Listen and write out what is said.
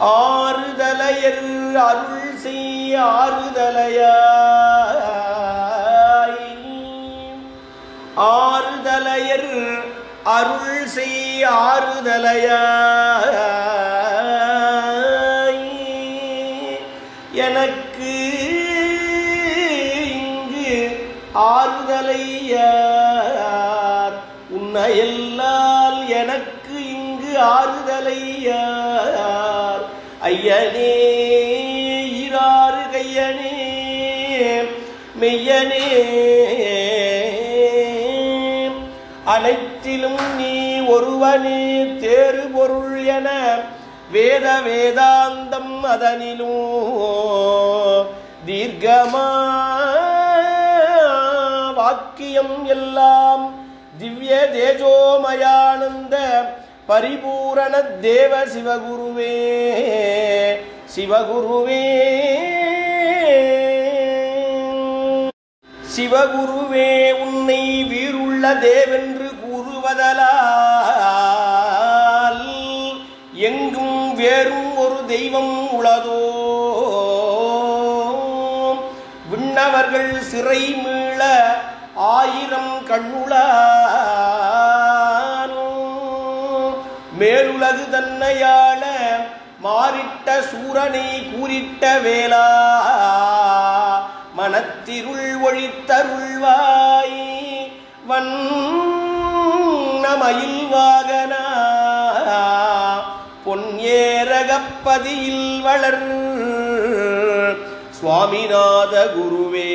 ஆறுதலையர் அருள் செய் ஆறுதலையாய். ஆறுதலையர் அருள் செய் ஆறுதலையாய். எனக்கு இங்கு ஆறுதலையார். உன்னையெல்லால் எனக்கு இங்கு ஆறுதலையார். ஐயனே இராறு கையனே மெய்யனே. அனைத்திலும் நீ ஒருவனே தேறு பொருள் என வேத வேதாந்தம் அதனிலும் தீர்க்கமா வாக்கியம் எல்லாம் திவ்ய தேஜோமயானந்த பரிபூரண தேவ சிவகுருவே சிவகுருவே. சிவகுருவே உன்னை வீருள்ள தேவென்று கூறுவதலால் எங்கும் வேறும் ஒரு தெய்வம் உளதோ? விண்ணவர்கள் சிறை மீள ஆயிரம் கண்ணுளா? மேலுலகு தன்னையாள மாறிட்ட சூரனை கூறிட்ட வேளா மனத்திருள் ஒழித்தருள்வாய். வண்ணமயில் வாகனா பொன்னேரகப்பதியில் வளர். சுவாமிநாத குருவே